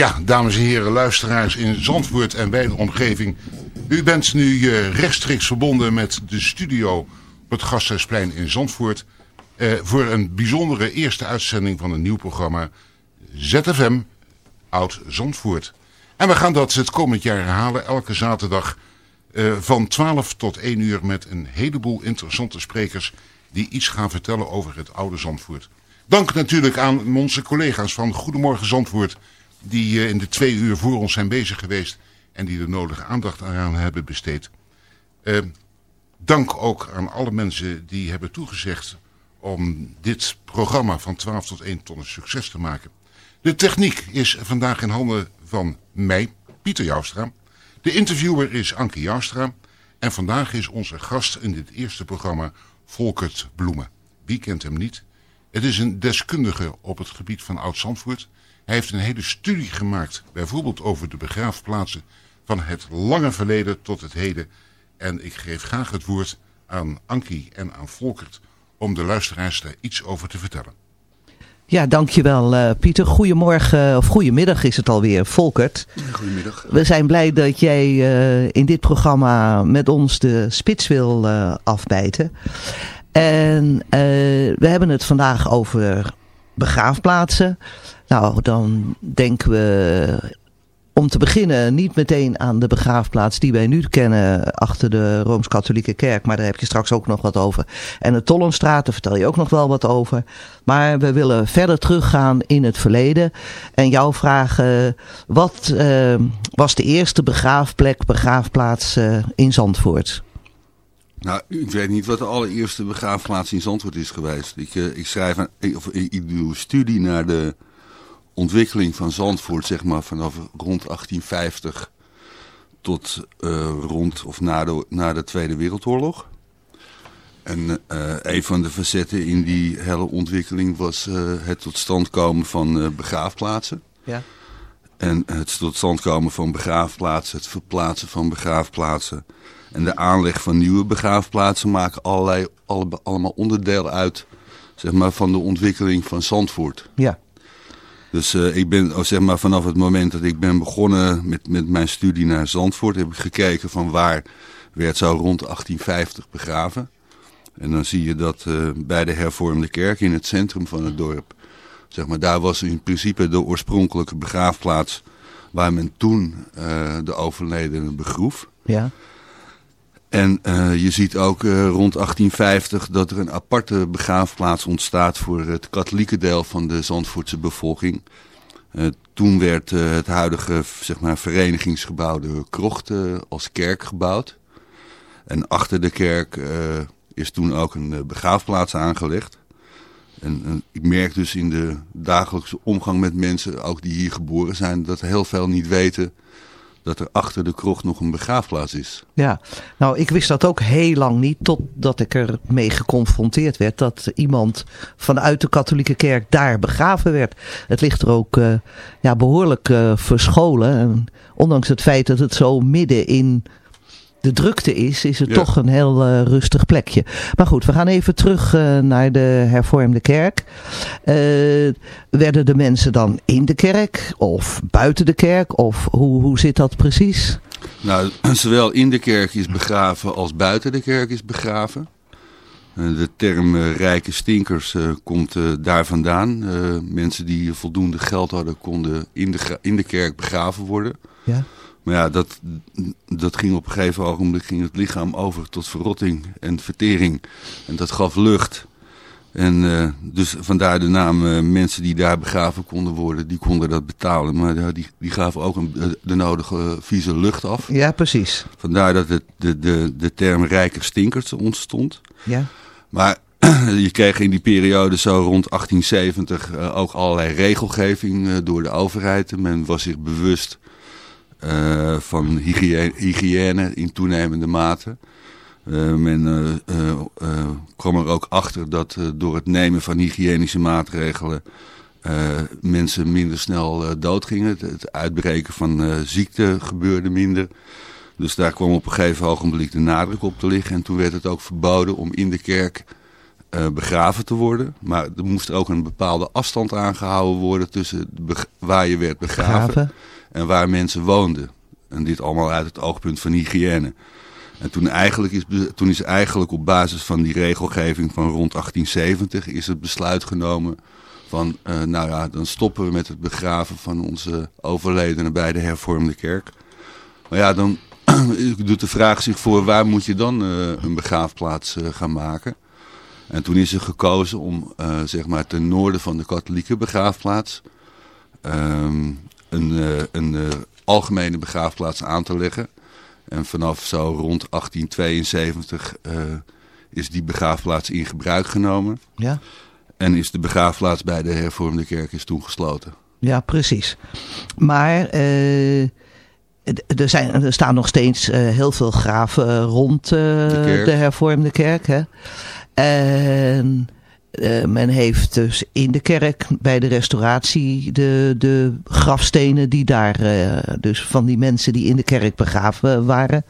Ja, dames en heren, luisteraars in Zandvoort en bij de omgeving. U bent nu eh, rechtstreeks verbonden met de studio op het Gasthuisplein in Zandvoort... eh, voor een bijzondere eerste uitzending van een nieuw programma ZFM Oud Zandvoort. En we gaan dat het komend jaar herhalen, elke zaterdag eh, van 12 tot 1 uur... met een heleboel interessante sprekers die iets gaan vertellen over het oude Zandvoort. Dank natuurlijk aan onze collega's van Goedemorgen Zandvoort die eh, in de twee uur voor ons zijn bezig geweest en die de nodige aandacht aan hebben besteed. Eh, dank ook aan alle mensen die hebben toegezegd om dit programma van 12 tot 1 tot een succes te maken. De techniek is vandaag in handen van mij, Pieter Joustra. De interviewer is Anke Joustra. En vandaag is onze gast in dit eerste programma Volkert Bloemen. Wie kent hem niet? Het is een deskundige op het gebied van Oud-Zandvoort... Hij heeft een hele studie gemaakt, bijvoorbeeld over de begraafplaatsen van het lange verleden tot het heden. En ik geef graag het woord aan Ankie en aan Volkert om de luisteraars daar iets over te vertellen. Ja, dankjewel uh, Pieter. Goedemorgen, of goedemiddag is het alweer, Volkert. Goedemiddag. We zijn blij dat jij uh, in dit programma met ons de spits wil uh, afbijten. En we hebben het vandaag over begraafplaatsen. Nou, dan denken we om te beginnen niet meteen aan de begraafplaats die wij nu kennen achter de Rooms-Katholieke Kerk. Maar daar heb je straks ook nog wat over. En de Tollenstraat, daar vertel je ook nog wel wat over. Maar we willen verder teruggaan in het verleden. En jou vragen, wat uh, was de eerste begraafplek, begraafplaats uh, in Zandvoort? Nou, ik weet niet wat de allereerste begraafplaats in Zandvoort is geweest. Ik, uh, ik schrijf, een, of, ik doe een studie naar de ontwikkeling van Zandvoort, zeg maar vanaf rond 1850 tot uh, rond of na de, na de Tweede Wereldoorlog. En uh, een van de facetten in die hele ontwikkeling was uh, het tot stand komen van begraafplaatsen. Ja. En het tot stand komen van begraafplaatsen, het verplaatsen van begraafplaatsen en de aanleg van nieuwe begraafplaatsen maken allerlei, alle, allemaal onderdeel uit zeg maar, van de ontwikkeling van Zandvoort. Ja. Dus uh, ik ben oh, zeg maar, vanaf het moment dat ik ben begonnen met, met mijn studie naar Zandvoort, heb ik gekeken van waar werd zo rond 1850 begraven. En dan zie je dat uh, bij de hervormde kerk in het centrum van het dorp, zeg maar, daar was in principe de oorspronkelijke begraafplaats waar men toen uh, de overledenen begroef. Ja. En uh, je ziet ook uh, rond 1850 dat er een aparte begraafplaats ontstaat voor het katholieke deel van de Zandvoortse bevolking. Uh, toen werd het huidige zeg maar, verenigingsgebouw de Krocht als kerk gebouwd. En achter de kerk is toen ook een begraafplaats aangelegd. En, ik merk dus in de dagelijkse omgang met mensen, ook die hier geboren zijn, dat heel veel niet weten dat er achter de krocht nog een begraafplaats is. Ja, nou ik wist dat ook heel lang niet, totdat ik er mee geconfronteerd werd dat iemand vanuit de katholieke kerk daar begraven werd. Het ligt er ook uh, ja, behoorlijk uh, verscholen. En ondanks het feit dat het zo midden in de drukte is, is het ja. toch een heel uh, rustig plekje. Maar goed, we gaan even terug uh, naar de hervormde kerk. Uh, werden de mensen dan in de kerk of buiten de kerk? Of hoe, hoe zit dat precies? Nou, zowel in de kerk is begraven als buiten de kerk is begraven. De term rijke stinkers komt daar vandaan. mensen die voldoende geld hadden konden in de, in de kerk begraven worden. Ja. Maar ja, dat, dat ging op een gegeven ogenblik ging het lichaam over tot verrotting en vertering. En dat gaf lucht. En uh, dus vandaar de naam uh, mensen die daar begraven konden worden, die konden dat betalen. Maar uh, die, die gaven ook een, de, de nodige vieze lucht af. Ja, precies. Vandaar dat het, de, de, de term rijker stinkers ontstond. Ja. Maar je kreeg in die periode zo rond 1870 ook allerlei regelgeving door de overheid. Men was zich bewust uh, van hygiëne, hygiëne, in toenemende mate. Uh, men uh, kwam er ook achter dat door het nemen van hygiënische maatregelen mensen minder snel doodgingen. Het, uitbreken van ziekte gebeurde minder. Dus daar kwam op een gegeven ogenblik de nadruk op te liggen. En toen werd het ook verboden om in de kerk begraven te worden. Maar er moest ook een bepaalde afstand aangehouden worden tussen waar je werd begraven en waar mensen woonden. En dit allemaal uit het oogpunt van hygiëne. En toen, eigenlijk is, toen is eigenlijk op basis van die regelgeving van rond 1870 is het besluit genomen van, uh, nou ja, dan stoppen we met het begraven van onze overledenen bij de hervormde kerk. Maar ja, dan doet de vraag zich voor, waar moet je dan uh, een begraafplaats uh, gaan maken? En toen is er gekozen om, zeg maar, ten noorden van de katholieke begraafplaats, um, een, uh, een uh, algemene begraafplaats aan te leggen. En vanaf zo rond 1872 uh, is die begraafplaats in gebruik genomen. Ja. En is de begraafplaats bij de hervormde kerk is toen gesloten. Ja, precies. Maar er, zijn, er staan nog steeds heel veel graven rond de, de, hervormde kerk. Hè? En uh, men heeft dus in de kerk bij de restauratie de, de grafstenen die daar, uh, dus van die mensen die in de kerk begraven waren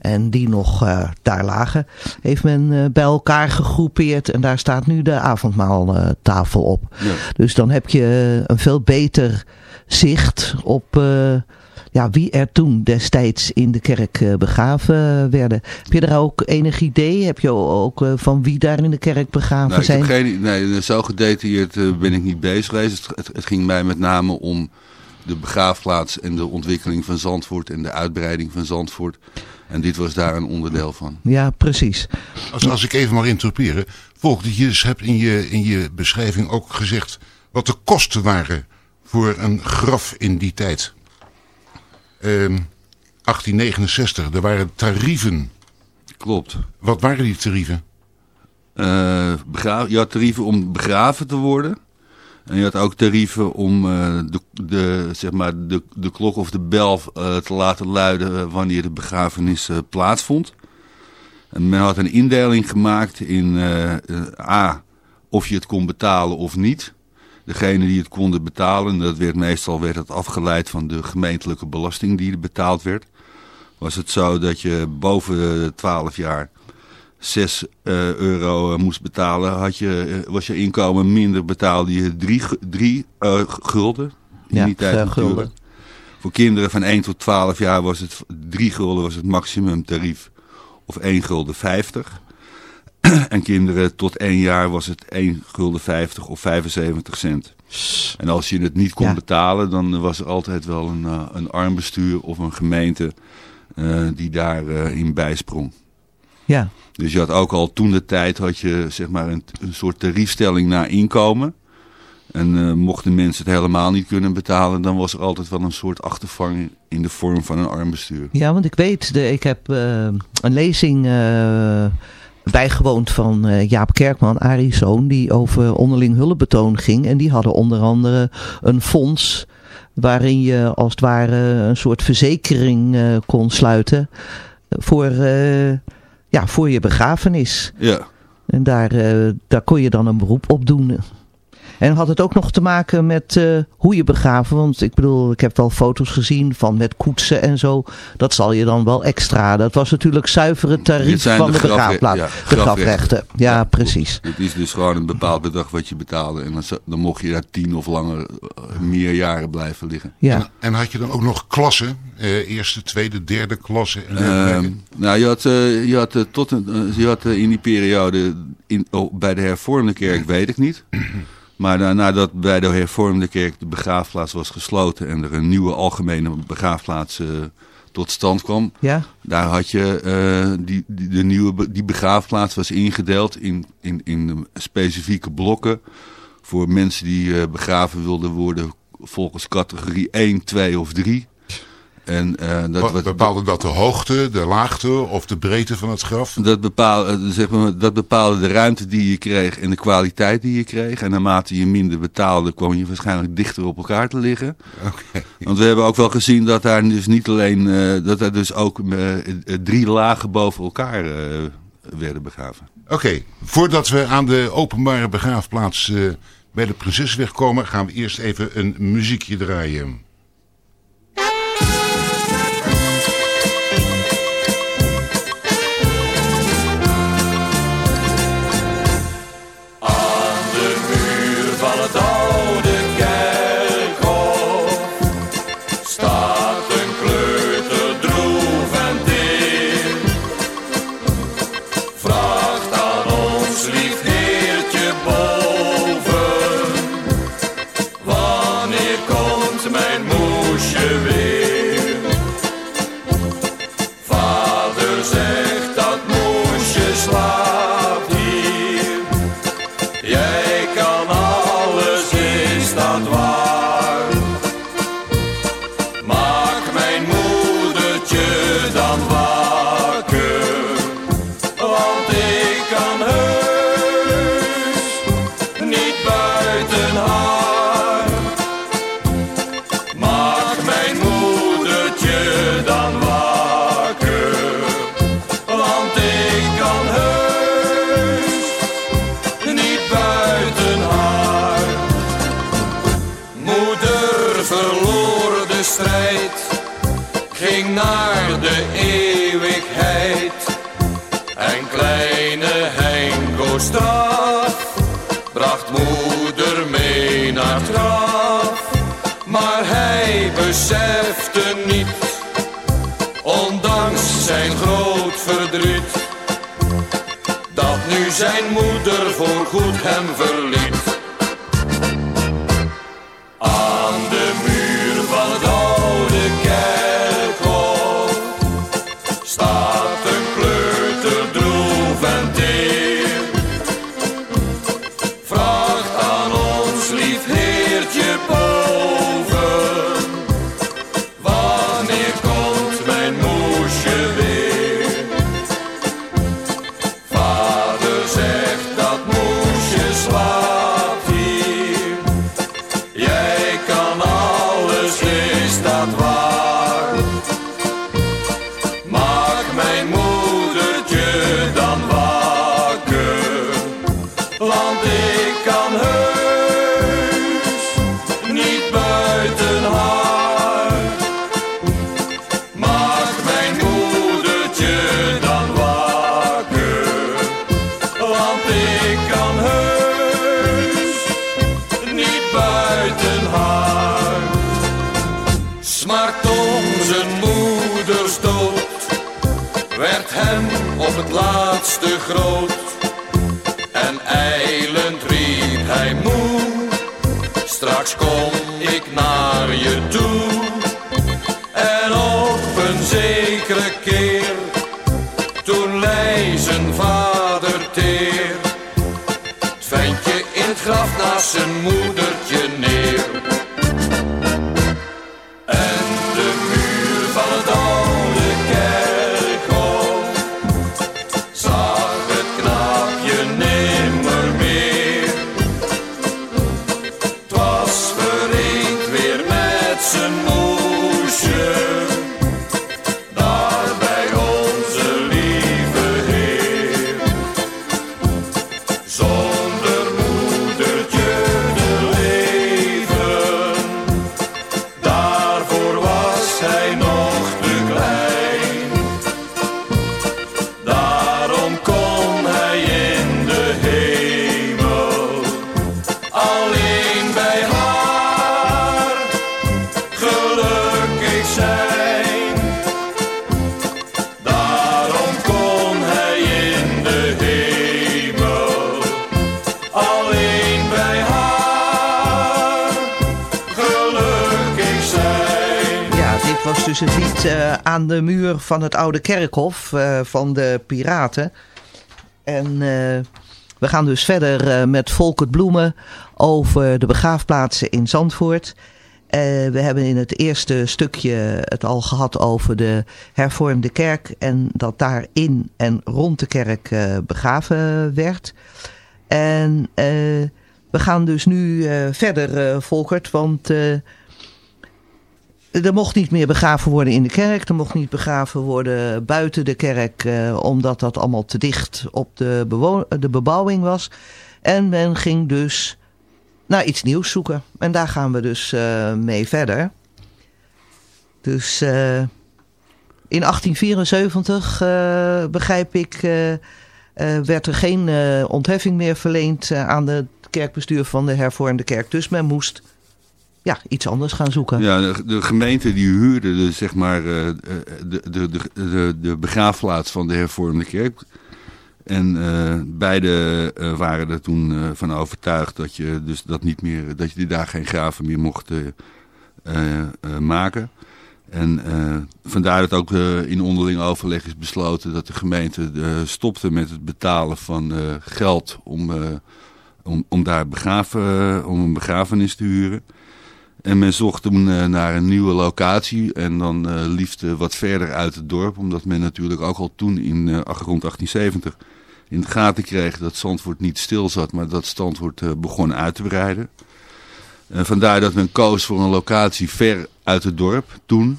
en die nog uh, daar lagen, heeft men bij elkaar gegroepeerd en daar staat nu de avondmaaltafel op. Ja. Dus dan heb je een veel beter zicht op ja, wie er toen destijds in de kerk uh, begraven werden. Heb je daar ook enig idee? Heb je ook uh, van wie daar in de kerk begraven nou, zijn? Geen, nee, zo gedetailleerd ben ik niet bezig geweest. Het, het, het, ging mij met name om de begraafplaats en de ontwikkeling van Zandvoort en de uitbreiding van Zandvoort. En dit was daar een onderdeel van. Ja, precies. Als, als ik even mag interruperen. Volgens je dus hebt in je, in je beschrijving ook gezegd wat de kosten waren voor een graf in die tijd. 1869, ehm, er waren tarieven. Klopt. Wat waren die tarieven? Uh, je had tarieven om begraven te worden. En je had ook tarieven om uh, de, de, zeg maar de, de klok of de bel uh, te laten luiden wanneer de begrafenis plaatsvond. En men had een indeling gemaakt in A, of je het kon betalen of niet. Degene die het konden betalen, dat werd meestal werd het afgeleid van de gemeentelijke belasting die er betaald werd. Was het zo dat je boven de 12 jaar 6 uh, euro moest betalen, had je, was je inkomen minder betaalde je 3 drie, uh, gulden. In Ja, die tijd eh, gulden. Voor kinderen van 1 tot 12 jaar was het 3 gulden was het maximumtarief of 1 gulden 50. en kinderen tot 1 jaar was het 1 gulden 50 of 75 cent. En als je het niet kon Ja. betalen, dan was er altijd wel een, uh, een armbestuur of een gemeente uh, die daarin in bijsprong. Ja, Dus je had ook al toen de tijd had je zeg maar een, een soort tariefstelling naar inkomen. En uh, mochten mensen het helemaal niet kunnen betalen, dan was er altijd wel een soort achtervang in de vorm van een armbestuur. ja want ik weet, de, ik heb eh, een lezing eh, bijgewoond van eh, Jaap Kerkman, Arie Zoon, die over onderling hulpbetoon ging. En die hadden onder andere een fonds waarin je als het ware een soort verzekering eh, kon sluiten voor, eh, ja, voor je begrafenis. Ja, En daar, daar kon je dan een beroep op doen. En had het ook nog te maken met eh, hoe je begraven. Want ik bedoel, ik heb wel foto's gezien van met koetsen en zo. Dat zal je dan wel extra. Dat was natuurlijk zuivere tarief van de begraafplaats. ja, de grafrechten. grafrechten. Ja, Ja. precies. het is dus gewoon een bepaald bedrag wat je betaalde. En dan, dan mocht je daar tien of langer, uh, meer jaren blijven liggen. Ja. En, en had je dan ook nog klassen? Eh, eerste, tweede, derde klasse? Ehm, nou, je had, eh, je had, eh, tot een, eh, je had eh, in die periode in, oh, bij de hervormde kerk, weet ik niet. Maar na- nadat bij de hervormde kerk de begraafplaats was gesloten en er een nieuwe algemene begraafplaats eh, tot stand kwam, ja, daar had je eh, die, die, de nieuwe die begraafplaats was ingedeeld in, in, in specifieke blokken voor mensen die eh, begraven wilden worden volgens categorie 1, 2 of 3. En eh, dat, Wat bepaalde dat de hoogte, de laagte of de breedte van het graf? dat, bepaalde, zeg maar, dat bepaalde de ruimte die je kreeg en de kwaliteit die je kreeg. En naarmate je minder betaalde, kwam je waarschijnlijk dichter op elkaar te liggen. Oké. Want we hebben ook wel gezien dat daar dus niet alleen, eh, dat er dus ook eh, eh, drie lagen boven elkaar eh, werden begraven. Oké, voordat we aan de openbare begraafplaats eh, bij de Prinsessenweg komen, gaan we eerst even een muziekje draaien. Moeder voorgoed hem verliet. 302 dus het lied eh, aan de muur van het oude kerkhof eh, van de Piraten. En eh, we gaan dus verder met Volkert Bloemen over de begraafplaatsen in Zandvoort. We hebben in het eerste stukje het al gehad over de hervormde kerk en dat daar in en rond de kerk begraven werd. En we gaan dus nu verder, Volkert, want er mocht niet meer begraven worden in de kerk. Er mocht niet begraven worden buiten de kerk, eh, omdat dat allemaal te dicht op de, de bebouwing was. En men ging dus naar iets nieuws zoeken. En daar gaan we dus eh, mee verder. Dus eh, in 1874, eh, begrijp ik, eh, eh, werd er geen eh, ontheffing meer verleend eh, aan het kerkbestuur van de hervormde kerk. Dus men moest ja, iets anders gaan zoeken. Ja, de, gemeente die huurde de, zeg maar, eh, de, de, de, de, begraafplaats van de hervormde kerk. En eh, beide eh, waren er toen van overtuigd dat je, dus dat, niet meer, dat je daar geen graven meer mocht maken. En vandaar dat ook in onderling overleg is besloten dat de gemeente stopte met het betalen van geld om, om, om daar begraven, om een begrafenis te huren. En men zocht toen eh, naar een nieuwe locatie en dan eh, liefst eh, wat verder uit het dorp. Omdat men natuurlijk ook al toen in rond 1870 in de gaten kreeg dat Zandvoort niet stil zat, maar dat Zandvoort begon uit te breiden. En vandaar dat men koos voor een locatie ver uit het dorp toen.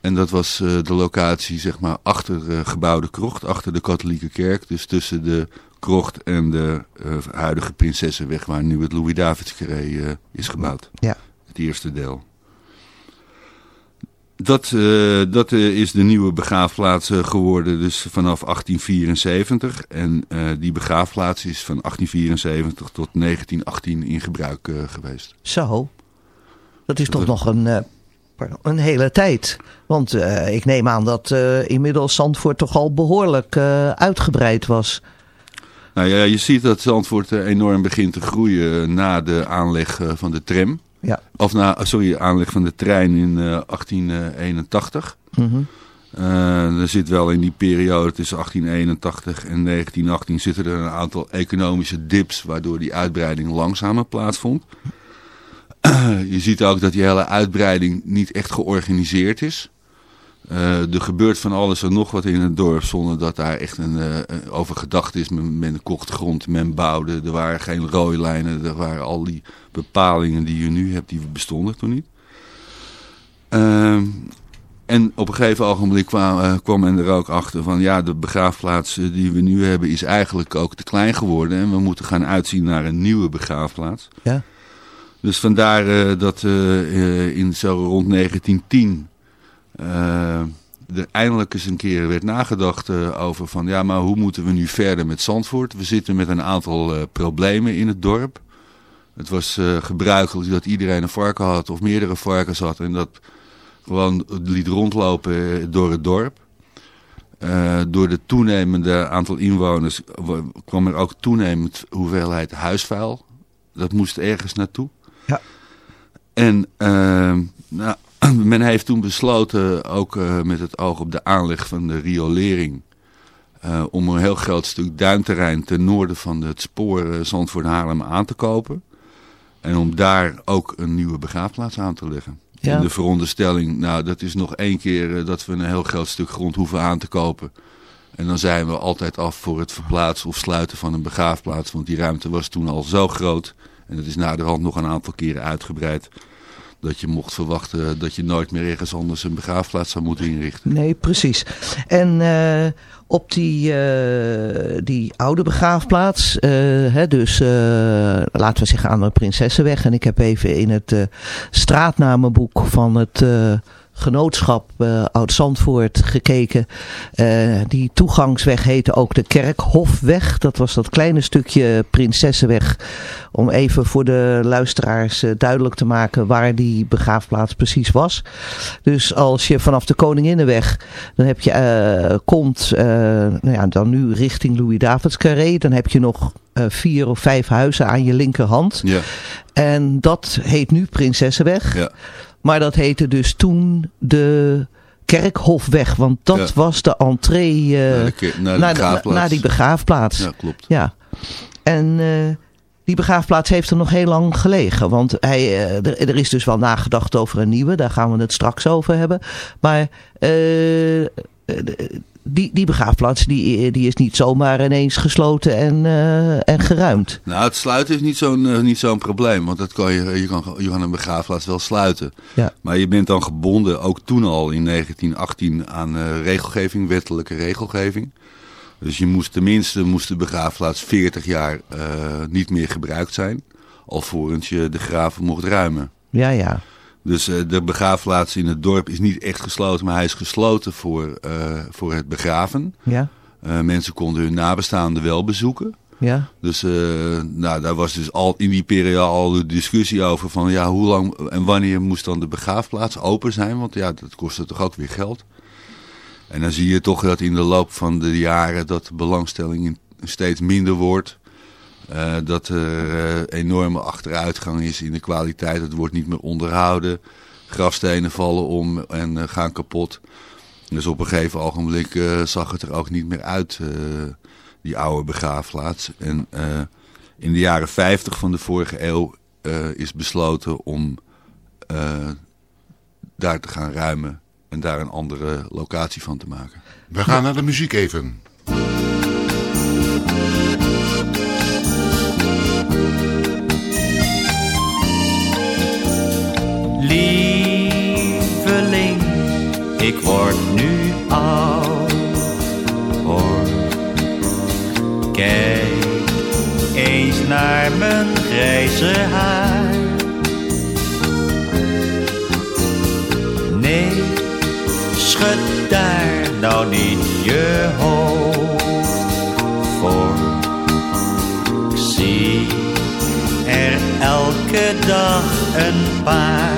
En dat was de locatie zeg maar achter gebouwde krocht, achter de katholieke kerk. Dus tussen de krocht en de huidige Prinsessenweg waar nu het Louis-Davids-carré eh, is gebouwd Ja. Het eerste deel. Dat, eh, dat eh, is de nieuwe begraafplaats eh, geworden, dus vanaf 1874. En die begraafplaats is van 1874 tot 1918 in gebruik geweest. Zo. Dat is toch nog een, pardon, een hele tijd. Want ik neem aan dat inmiddels Zandvoort toch al behoorlijk eh, uitgebreid was. Nou ja, je ziet dat Zandvoort enorm begint te groeien na de aanleg van de tram. Ja. Of na, sorry, aanleg van de trein in eh, 1881. Mhm. Eh, er zit wel in die periode tussen 1881 en 1918 zitten er een aantal economische dips waardoor die uitbreiding langzamer plaatsvond. Je ziet ook dat die hele uitbreiding niet echt georganiseerd is. Eh, er gebeurt van alles en nog wat in het dorp zonder dat daar echt een, een over gedacht is. Men, men kocht grond, men bouwde, er waren geen rooilijnen, er waren al die bepalingen die je nu hebt, die bestonden toen niet. Ehm, en op een gegeven ogenblik kwam, eh, kwam men er ook achter van ja, de begraafplaats die we nu hebben is eigenlijk ook te klein geworden. En we moeten gaan uitzien naar een nieuwe begraafplaats. Ja. Dus vandaar dat in zo rond 1910 eh, er eindelijk eens een keer werd nagedacht eh, over van ja, maar hoe moeten we nu verder met Zandvoort? We zitten met een aantal eh, problemen in het dorp. Het was gebruikelijk dat iedereen een varken had of meerdere varkens had en dat gewoon liet rondlopen door het dorp. Uh, door de toenemende aantal inwoners kwam er ook toenemend hoeveelheid huisvuil. Dat moest ergens naartoe. Ja. En uh, nou, men heeft toen besloten, ook uh, met het oog op de aanleg van de riolering... Uh, om een heel groot stuk duinterrein ten noorden van het spoor Zandvoort-Haarlem aan te kopen. En om daar ook een nieuwe begraafplaats aan te leggen. Ja. In de veronderstelling, nou dat is nog één keer dat we een heel groot stuk grond hoeven aan te kopen. En dan zijn we altijd af voor het verplaatsen of sluiten van een begraafplaats. Want die ruimte was toen al zo groot. En dat is naderhand nog een aantal keren uitgebreid dat je mocht verwachten dat je nooit meer ergens anders een begraafplaats zou moeten inrichten. Nee, precies. En uh, op die, uh, die oude begraafplaats, uh, hè, dus laten we zeggen aan de Prinsessenweg. En ik heb even in het straatnamenboek van het genootschap uh, Oud-Zandvoort gekeken. Uh, die toegangsweg heette ook de Kerkhofweg. Dat was dat kleine stukje Prinsessenweg. Om even voor de luisteraars uh, duidelijk te maken waar die begraafplaats precies was. Dus als je vanaf de Koninginnenweg, dan heb je, komt, nou ja, dan nu richting Louis-Davids Carré. Dan heb je nog vier of vijf huizen aan je linkerhand. Ja. En dat heet nu Prinsessenweg. Ja. Maar dat heette dus toen de Kerkhofweg. Want dat Ja. was de entree uh, Naar de naar de naar, begraafplaats. naar die begraafplaats. Ja, klopt. Ja. En eh, die begraafplaats heeft er nog heel lang gelegen. Want hij, eh, er, er is dus wel nagedacht over een nieuwe. Daar gaan we het straks over hebben. Maar eh, eh, die, die begraafplaats die, die is niet zomaar ineens gesloten en, eh, en geruimd. Nou, het sluiten is niet zo'n eh, niet zo'n probleem. Want dat kan je, je, kan, je kan een begraafplaats wel sluiten. Ja. Maar je bent dan gebonden, ook toen al in 1918, aan eh, regelgeving, wettelijke regelgeving. Dus je moest tenminste moest de begraafplaats 40 jaar eh, niet meer gebruikt zijn. Alvorens je de graven mocht ruimen. Ja, ja. Dus eh, de begraafplaats in het dorp is niet echt gesloten, maar hij is gesloten voor, eh, voor het begraven. Ja, Eh, mensen konden hun nabestaanden wel bezoeken. ja. Dus nou, daar was dus al in die periode al de discussie over van ja, hoe lang en wanneer moest dan de begraafplaats open zijn? Want ja, dat kostte toch ook weer geld. En dan zie je toch dat in de loop van de jaren dat de belangstelling in- steeds minder wordt. Eh, dat er eh, enorme achteruitgang is in de kwaliteit. Het wordt niet meer onderhouden. Grafstenen vallen om en eh, gaan kapot. Dus op een gegeven ogenblik eh, zag het er ook niet meer uit, eh, die oude begraafplaats. En eh, in de jaren 50 van de vorige eeuw eh, is besloten om eh, daar te gaan ruimen en daar een andere locatie van te maken. We gaan naar de muziek even. Lieveling, ik word nu oud. Hoor, kijk eens naar mijn grijze haar. Nee, schud daar nou niet je hoofd voor. Ik zie er elke dag een paar.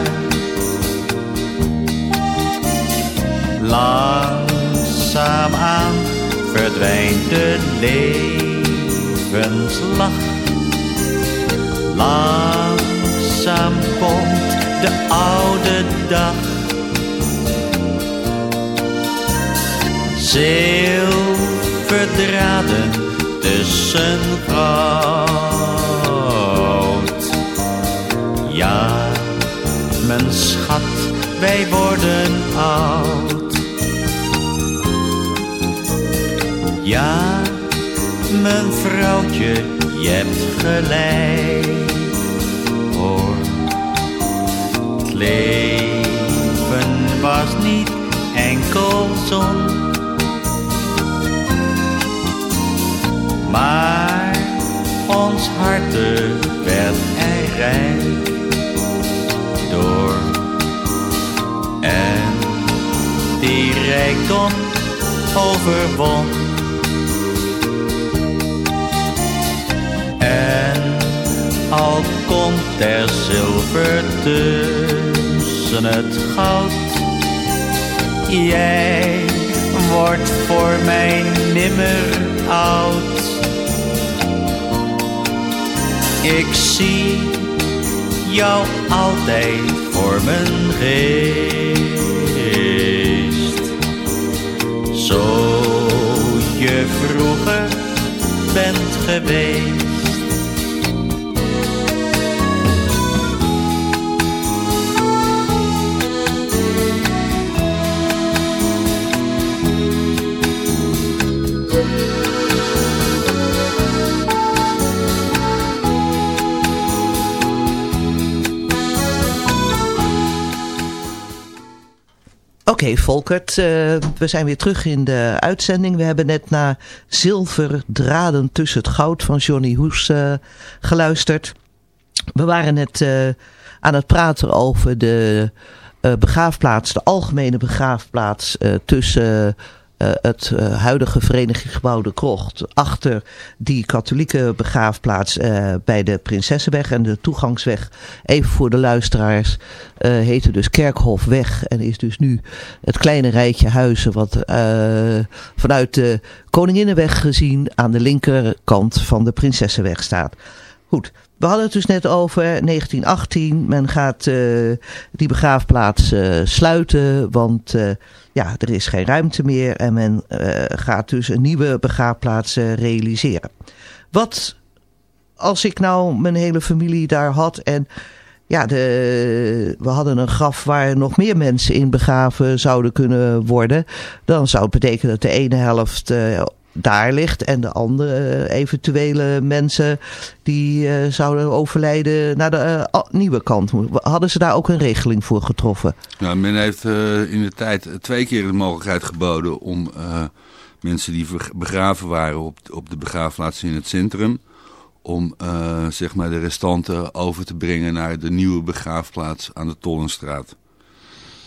Langzaamaan verdwijnt de levenslach. Langzaam komt de oude dag. Zilverdraden tussen goud. Ja, mijn schat, wij worden oud. Ja, mijn vrouwtje, je hebt gelijk. Hoor, het leven was niet enkel zon. Maar ons harte werd er rijk door. En die rijkdom overwon. Al komt er zilver tussen het goud, Jij wordt voor mij nimmer oud. Ik zie jou altijd voor mijn geest. Zo je vroeger bent geweest. Oké, Volkert, eh, we zijn weer terug in de uitzending. We hebben net naar Zilverdraden tussen het goud van Johnny Hoes eh, geluisterd. We waren net eh, aan het praten over de begraafplaats, de algemene begraafplaats tussen het uh, huidige verenigingsgebouw De Krocht. Achter die katholieke begraafplaats uh, bij de Prinsessenweg en de toegangsweg. Even voor de luisteraars heette dus Kerkhofweg. En is dus nu het kleine rijtje huizen wat vanuit de Koninginnenweg gezien aan de linkerkant van de Prinsessenweg staat. Goed, we hadden het dus net over 1918. Men gaat uh, die begraafplaats uh, sluiten, want uh, ja, er is geen ruimte meer. En men gaat dus een nieuwe begraafplaats realiseren. Wat als ik nou mijn hele familie daar had en ja, de, we hadden een graf waar nog meer mensen in begraven zouden kunnen worden. Dan zou het betekenen dat de ene helft daar ligt. En de andere uh, eventuele mensen die uh, zouden overlijden naar de uh, nieuwe kant. Hadden ze daar ook een regeling voor getroffen? Nou, men heeft in de tijd twee keer de mogelijkheid geboden om mensen die begraven waren op, op de begraafplaats in het centrum. Om zeg maar de restanten over te brengen naar de nieuwe begraafplaats aan de Tollenstraat.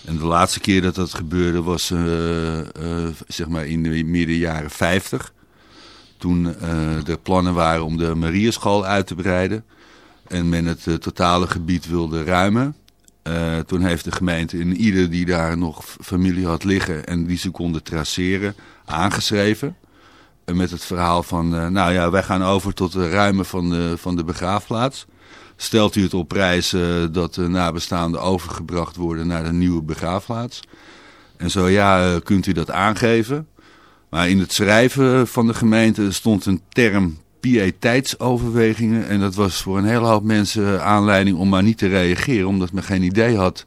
En de laatste keer dat dat gebeurde was uh, uh, zeg maar in de midden jaren 50. Toen uh, er plannen waren om de Marieschool uit te breiden. En men het totale gebied wilde ruimen. toen heeft de gemeente in ieder die daar nog familie had liggen en die ze konden traceren, aangeschreven. Met het verhaal van, nou ja, wij gaan over tot het ruimen van de, van de begraafplaats stelt u het op prijs uh, dat de nabestaanden overgebracht worden naar de nieuwe begraafplaats. En zo ja, uh, kunt u dat aangeven. Maar in het schrijven van de gemeente stond een term piëteitsoverwegingen. En dat was voor een hele hoop mensen aanleiding om maar niet te reageren. Omdat men geen idee had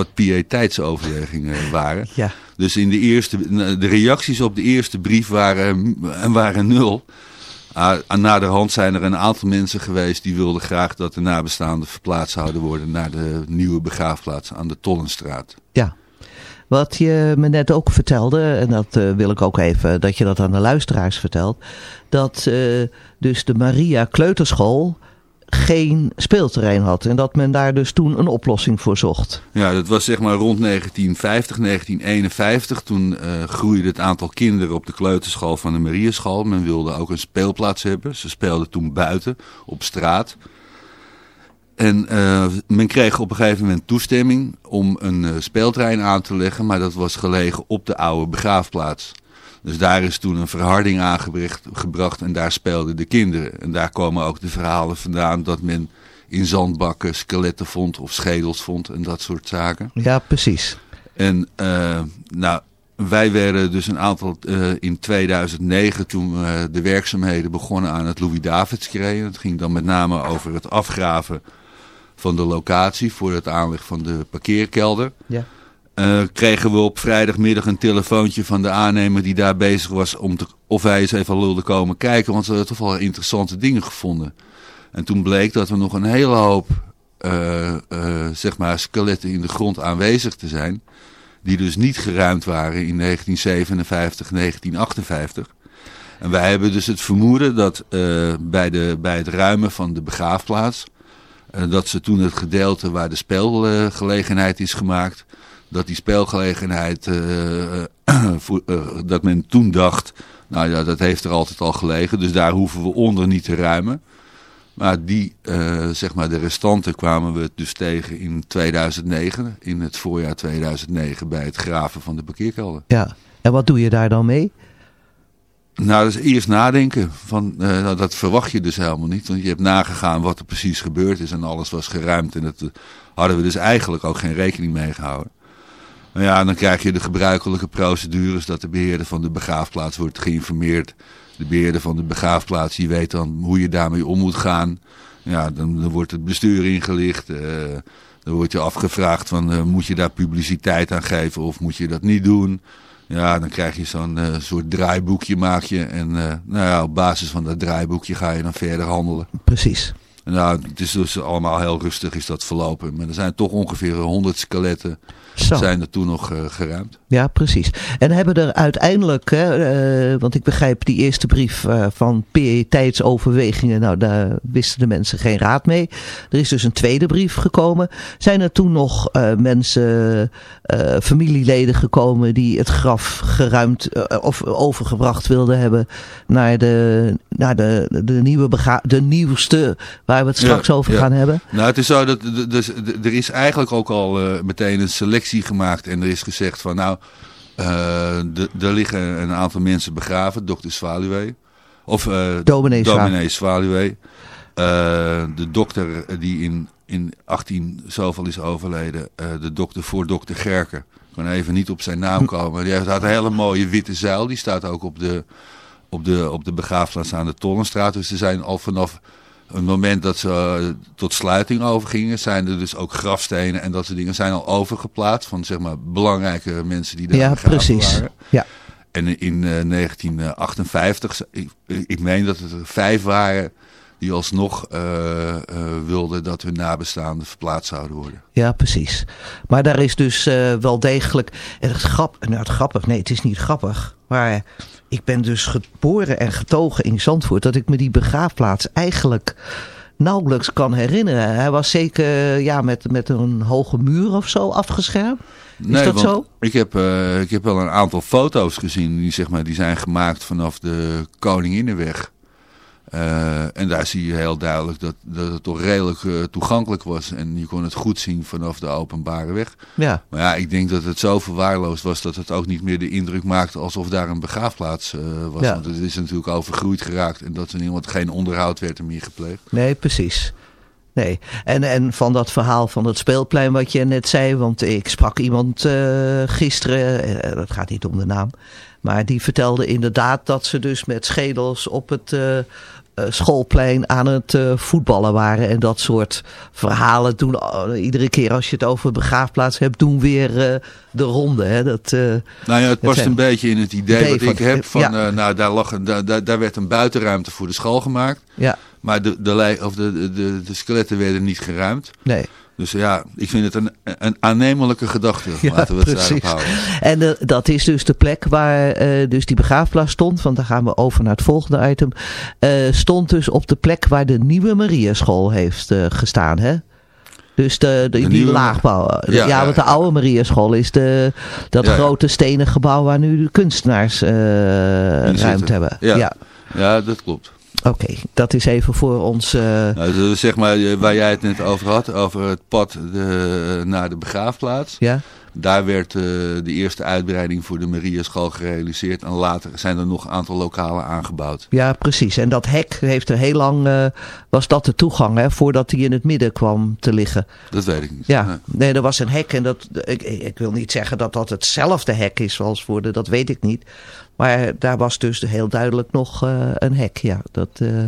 wat piëteitsoverwegingen waren. Ja. Dus in de, eerste, de reacties op de eerste brief waren, waren nul. Na de hand zijn er een aantal mensen geweest die wilden graag dat de nabestaanden verplaatst zouden worden naar de nieuwe begraafplaats aan de Tollenstraat. Ja, wat je me net ook vertelde, en dat uh, wil ik ook even dat je dat aan de luisteraars vertelt, dat uh, dus de Maria Kleuterschool geen speelterrein had. En dat men daar dus toen een oplossing voor zocht. Ja, dat was zeg maar rond 1950, 1951. Toen uh, groeide het aantal kinderen op de kleuterschool van de Marieschool. Men wilde ook een speelplaats hebben. Ze speelden toen buiten, op straat. En uh, men kreeg op een gegeven moment toestemming om een uh, speelterrein aan te leggen. Maar dat was gelegen op de oude begraafplaats. Dus daar is toen een verharding aangebracht en daar speelden de kinderen. En daar komen ook de verhalen vandaan dat men in zandbakken skeletten vond of schedels vond en dat soort zaken. Ja, precies. En uh, nou, wij werden dus een aantal uh, in 2009 toen uh, de werkzaamheden begonnen aan het Louis Davids creëren. Het ging dan met name over het afgraven van de locatie voor het aanleg van de parkeerkelder. Ja. Uh, kregen we op vrijdagmiddag een telefoontje van de aannemer die daar bezig was om of wij eens even wilden komen kijken, want ze hadden toch wel interessante dingen gevonden. En toen bleek dat er nog een hele hoop uh, uh, zeg maar skeletten in de grond aanwezig te zijn, die dus niet geruimd waren in 1957, 1958. En wij hebben dus het vermoeden dat bij, de, bij het ruimen van de begraafplaats, dat ze toen het gedeelte waar de speelgelegenheid is gemaakt, dat die speelgelegenheid, uh, voor, uh, dat men toen dacht, nou ja, dat heeft er altijd al gelegen, dus daar hoeven we onder niet te ruimen. Maar die, eh, zeg maar, de restanten kwamen we dus tegen in 2009, in het voorjaar 2009, bij het graven van de parkeerkelder. Ja. En wat doe je daar dan mee? Nou, dus eerst nadenken. Van, eh, nou, dat verwacht je dus helemaal niet. Want je hebt nagegaan wat er precies gebeurd is en alles was geruimd. En dat eh, hadden we dus eigenlijk ook geen rekening mee gehouden. Nou ja, dan krijg je de gebruikelijke procedures dat de beheerder van de begraafplaats wordt geïnformeerd. De beheerder van de begraafplaats, die weet dan hoe je daarmee om moet gaan. Ja, dan, dan wordt het bestuur ingelicht. eh, dan wordt je afgevraagd van, eh, moet je daar publiciteit aan geven of moet je dat niet doen? Ja, dan krijg je zo'n eh, soort draaiboekje maak je. En nou ja, op basis van dat draaiboekje ga je dan verder handelen. Precies. Nou, het is dus allemaal heel rustig is dat verlopen. Maar er zijn toch ongeveer 100 skeletten Zo. zijn er toen nog eh, geruimd. Ja, precies. En hebben er uiteindelijk, hè, eh, want ik begrijp die eerste brief eh, van piëteitsoverwegingen, nou daar wisten de mensen geen raad mee. Er is dus een tweede brief gekomen. Zijn er toen nog mensen, familieleden gekomen die het graf geruimd of overgebracht wilden hebben naar de, naar de, de, nieuwe de nieuwste waar we het straks Ja, over ja. gaan hebben? Nou, het is zo dat dus, er is eigenlijk ook al eh, meteen een selectie gemaakt. En er is gezegd van nou, d- er liggen een aantal mensen begraven. Dokter Swaluwe. Of eh Dominee dominee Swaluwe. De dokter die in, in 18 zoveel is overleden. de dokter voor dokter Gerken. Ik kan even niet op zijn naam komen. Die heeft- had een hele mooie witte zuil. Die staat ook op de, op de, op de begraafplaats aan de Tollenstraat. Dus er zijn al vanaf het moment dat ze eh, tot sluiting overgingen, zijn er dus ook grafstenen en dat soort dingen zijn al overgeplaatst van zeg maar belangrijke mensen die daar Ja, precies. waren. Ja. En in eh, 1958, ik, ik meen dat het er vijf waren die alsnog eh, eh, wilden dat hun nabestaanden verplaatst zouden worden. Ja, precies. Maar daar is dus wel degelijk. Het, grap, nou, het grappig, nee, het is niet grappig. Maar ik ben dus geboren en getogen in Zandvoort. Dat ik me die begraafplaats eigenlijk nauwelijks kan herinneren. Hij was zeker ja, met, met een hoge muur of zo afgeschermd. Is dat want zo? Ik heb, eh, ik heb wel een aantal foto's gezien die, zeg maar, die zijn gemaakt vanaf de Koninginnenweg. Eh, en daar zie je heel duidelijk dat, dat het toch redelijk eh, toegankelijk was. En je kon het goed zien vanaf de openbare weg. Ja, Maar ja, ik denk dat het zo verwaarloosd was dat het ook niet meer de indruk maakte alsof daar een begraafplaats eh, was. Ja. Want het is natuurlijk overgroeid geraakt en dat er niemand geen onderhoud werd er meer gepleegd. nee, precies. Nee, en, en van dat verhaal van het speelplein wat je net zei, want ik sprak iemand gisteren, dat gaat niet om de naam, maar die vertelde inderdaad dat ze dus met schedels op het schoolplein aan het eh, voetballen waren en dat soort verhalen doen eh, iedere keer als je het over begraafplaats hebt, doen weer eh, de ronde. Hè? Dat, eh, Nou ja, het past een beetje in het idee, idee wat ik heb. Van, ja. eh, nou, daar, lag een, daar, daar werd een buitenruimte voor de school gemaakt. ja, Maar de, de, lei- of de, de, de, skeletten werden niet geruimd. nee. Dus ja, ik vind het een, een aannemelijke gedachte. Ja, Laten we het daarop precies. houden. En eh, dat is dus de plek waar eh, dus die begraafplaats stond. Want dan gaan we over naar het volgende item. eh, stond dus op de plek waar de nieuwe Mariaschool heeft gestaan. Hè? Dus de, de, die nieuwe- laagbouw. Ja, Ja, ja, want de oude Mariaschool is de, dat Ja, grote stenen gebouw waar nu de kunstenaars ruimte hebben. Ja. ja. Ja, dat klopt. Oké, dat is even voor ons. eh, Nou, dus zeg maar, eh, waar jij het net over had, over het pad de, naar de begraafplaats. ja? Daar werd eh, de eerste uitbreiding voor de Mariaschool gerealiseerd. En later zijn er nog een aantal lokalen aangebouwd. Ja, precies. En dat hek heeft er heel lang, was dat de toegang, hè, voordat hij in het midden kwam te liggen. Dat weet ik niet. Ja, Nee. nee, er was een hek en dat, ik, ik wil niet zeggen dat dat hetzelfde hek is zoals voor de, dat weet ik niet. Maar daar was dus heel duidelijk nog eh, een hek, ja. Dat, eh,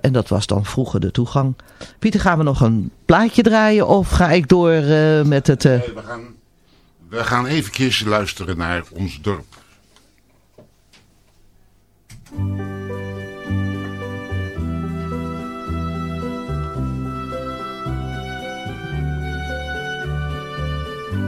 en dat was dan vroeger de toegang. Pieter, gaan we nog een plaatje draaien of ga ik door eh, met het... Nee, we, gaan, we gaan even luisteren naar ons dorp.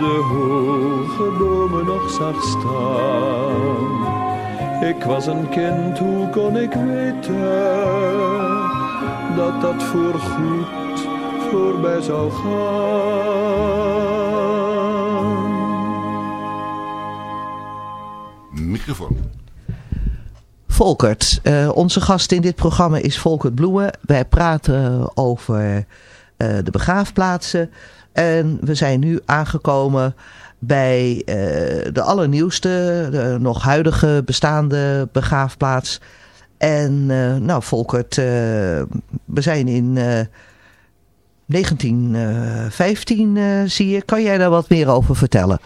de hoge bomen nog zag staan. Ik was een kind, hoe kon ik weten dat dat voorgoed voorbij zou gaan? Microfoon. Volkert, eh, onze gast in dit programma is Volkert Bloemen. Wij praten over eh, de begraafplaatsen. En we zijn nu aangekomen bij eh, de allernieuwste, de nog huidige bestaande begraafplaats. En eh, nou Volkert, eh, we zijn in 1915 zie je. Kan jij daar wat meer over vertellen?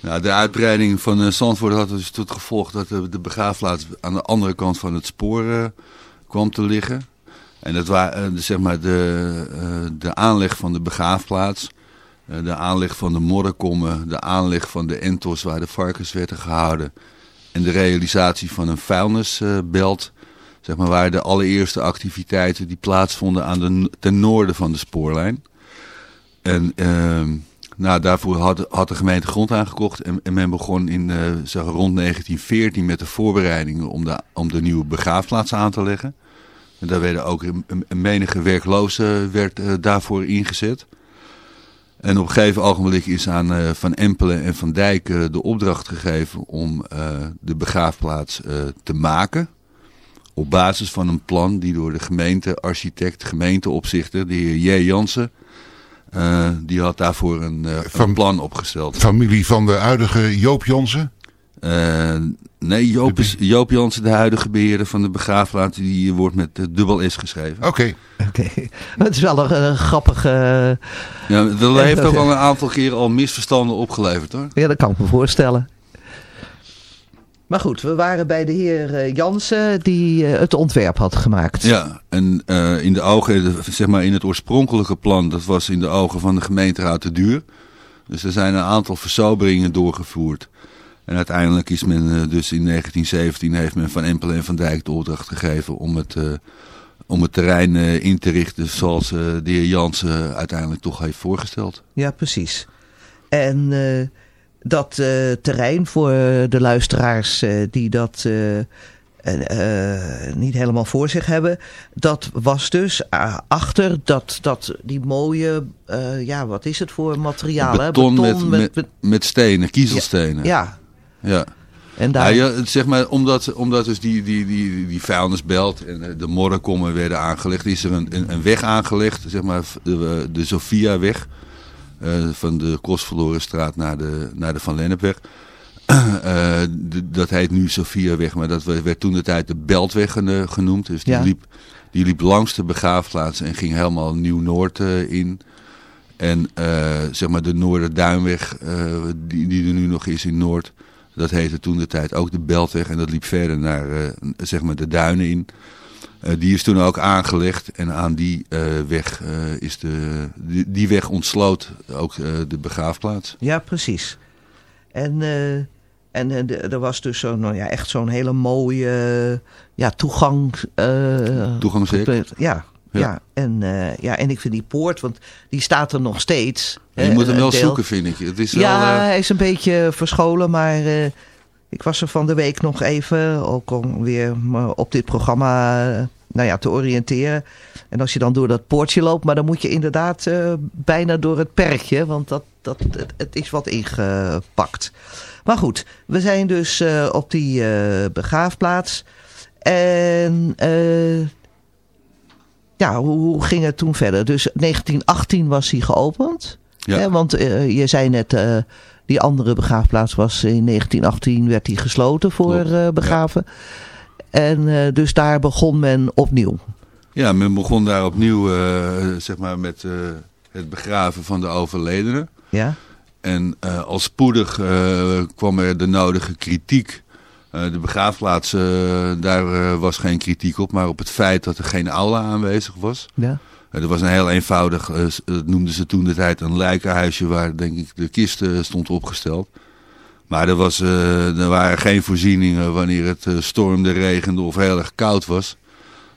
Nou, de uitbreiding van Zandvoort had dus tot gevolg dat de, begraafplaats aan de andere kant van het spoor kwam te liggen. En dat waren zeg maar de, de aanleg van de begraafplaats de aanleg van de modderkommen, de aanleg van de entos waar de varkens werden gehouden. En de realisatie van een vuilnisbelt. Zeg maar, waren de allereerste activiteiten die plaatsvonden aan de, ten noorden van de spoorlijn. En uh, nou, daarvoor had, had, de gemeente grond aangekocht. En, en men begon in uh, zeg, rond 1914 met de voorbereidingen om de, om de nieuwe begraafplaats aan te leggen. En daar werden ook een, menige werklozen werd, uh, daarvoor ingezet. En op een gegeven ogenblik is aan uh, Van Empelen en Van Dijk uh, de opdracht gegeven om uh, de begraafplaats te maken. Op basis van een plan die door de gemeentearchitect, gemeenteopzichter, de heer J. Jansen, die had daarvoor een, een, plan opgesteld. Familie van de huidige Joop Jansen? Nee, Joop, is, Joop Jansen, de huidige beheerder van de begraafplaats, die wordt met dubbel S geschreven. Oké. Okay. Oké, het is wel een, een grappige... ja, dat heeft ook al een aantal keren al misverstanden opgeleverd hoor. Ja, dat kan ik me voorstellen. Maar goed, we waren bij de heer Jansen die het ontwerp had gemaakt. Ja, en uh, in de ogen, zeg maar in het oorspronkelijke plan, dat was in de ogen van de gemeenteraad te duur. Dus er zijn een aantal versoberingen doorgevoerd. En uiteindelijk is men dus in 1917 heeft men van Empel en van Dijk de opdracht gegeven om het... Uh, om het terrein uh, in te richten zoals de heer Jansen uiteindelijk toch heeft voorgesteld. Ja, precies. En uh, dat eh, terrein voor de luisteraars eh, die dat eh, eh, niet helemaal voor zich hebben. Dat was dus eh, achter dat, dat, die mooie, eh, ja wat is het voor materiaal? hè? Beton, met, met, met, stenen, kiezelstenen. Ja, ja. En daar... Ja, ja, zeg maar, omdat, omdat dus die, die, die, die vuilnisbelt en eh, de modderkommen werden aangelegd, is er een, een, een weg aangelegd, zeg maar, de, de Sofia-weg. eh, van de Kostverlorenstraat naar de, naar de Van Lennepweg. Eh, de- dat heet nu Sofia-weg, maar dat werd toen de tijd de Beltweg genoemd. Dus die, Ja. liep, die liep langs de begraafplaats en ging helemaal Nieuw-Noord eh, in. En eh, zeg maar de Noorderduinweg, eh, die, die er nu nog is in Noord, dat heette toen de tijd ook de Beltweg. En dat liep verder naar eh, zeg maar de duinen in. Eh, die is toen ook aangelegd en aan die eh, weg is de, die, die weg ontsloot ook de begraafplaats. Ja, precies. En, en er was dus zo'n, nou ja, echt zo'n hele mooie ja, toegang. Toegangshek. Ja, ja. Ja. en, eh, ja, en ik vind die poort, want die staat er nog steeds. je eh, moet hem een wel deel. zoeken, vind ik. Het is wel, Ja, eh, hij is een beetje verscholen, maar eh, ik was er van de week nog even, ook om weer op dit programma eh, nou ja, te oriënteren. En als je dan door dat poortje loopt, maar dan moet je inderdaad eh, bijna door het perkje, want dat, dat, het, het is wat ingepakt. Maar goed, we zijn dus eh, op die eh, begraafplaats. En eh, ja, hoe, hoe ging het toen verder? Dus 1918 was hij geopend. ja. Hè, want eh, je zei net, eh, die andere begraafplaats was in 1918 werd die gesloten voor eh, begraven. En dus daar begon men opnieuw. Ja, men begon daar opnieuw zeg maar met het begraven van de overledenen. Ja, En al spoedig kwam er de nodige kritiek. Eh, de begraafplaats, eh, daar eh, was geen kritiek op, maar op het feit dat er geen aula aanwezig was. ja, er was een heel eenvoudig, dat noemden ze toen de tijd, een lijkenhuisje waar denk ik de kist eh, stond opgesteld. Maar er, was, er waren geen voorzieningen wanneer het stormde, regende of heel erg koud was.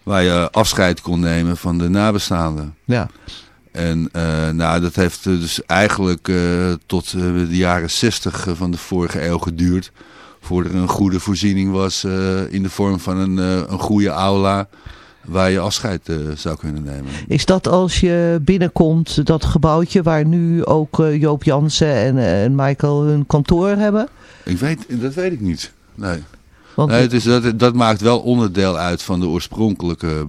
Waar je afscheid kon nemen van de nabestaanden. ja. En nou, dat heeft dus eigenlijk tot de jaren 60 van de vorige eeuw geduurd. Voordat er een goede voorziening was eh, in de vorm van een, eh, een goede aula waar je afscheid eh, zou kunnen nemen. Is dat als je binnenkomt, dat gebouwtje waar nu ook Joop Jansen en, en Michael hun kantoor hebben? Ik weet, dat weet ik niet. Nee. Want Nee, het is, dat, dat maakt wel onderdeel uit van de oorspronkelijke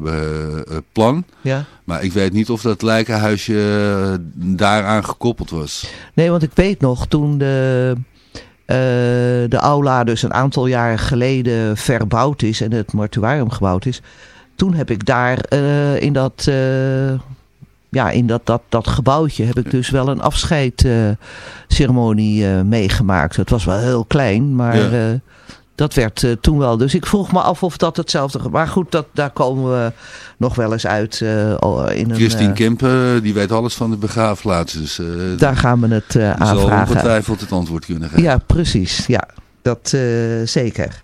plan. ja. Maar ik weet niet of dat lijkenhuisje daaraan gekoppeld was. Nee, want ik weet nog toen de, de aula dus een aantal jaren geleden verbouwd is en het mortuarium gebouwd is. Toen heb ik daar eh, in dat, eh, ja, in dat, dat, dat gebouwtje heb ik dus wel een afscheidsceremonie eh, meegemaakt. Het was wel heel klein, maar Ja. eh, dat werd eh, toen wel. Dus ik vroeg me af of dat hetzelfde... Maar goed, dat, daar komen we nog wel eens uit al in. Christine eh, Kempen, die weet alles van de begraafplaats. Dus daar gaan we het die zal aanvragen. ongetwijfeld het antwoord kunnen geven. Ja, precies. Ja, dat zeker.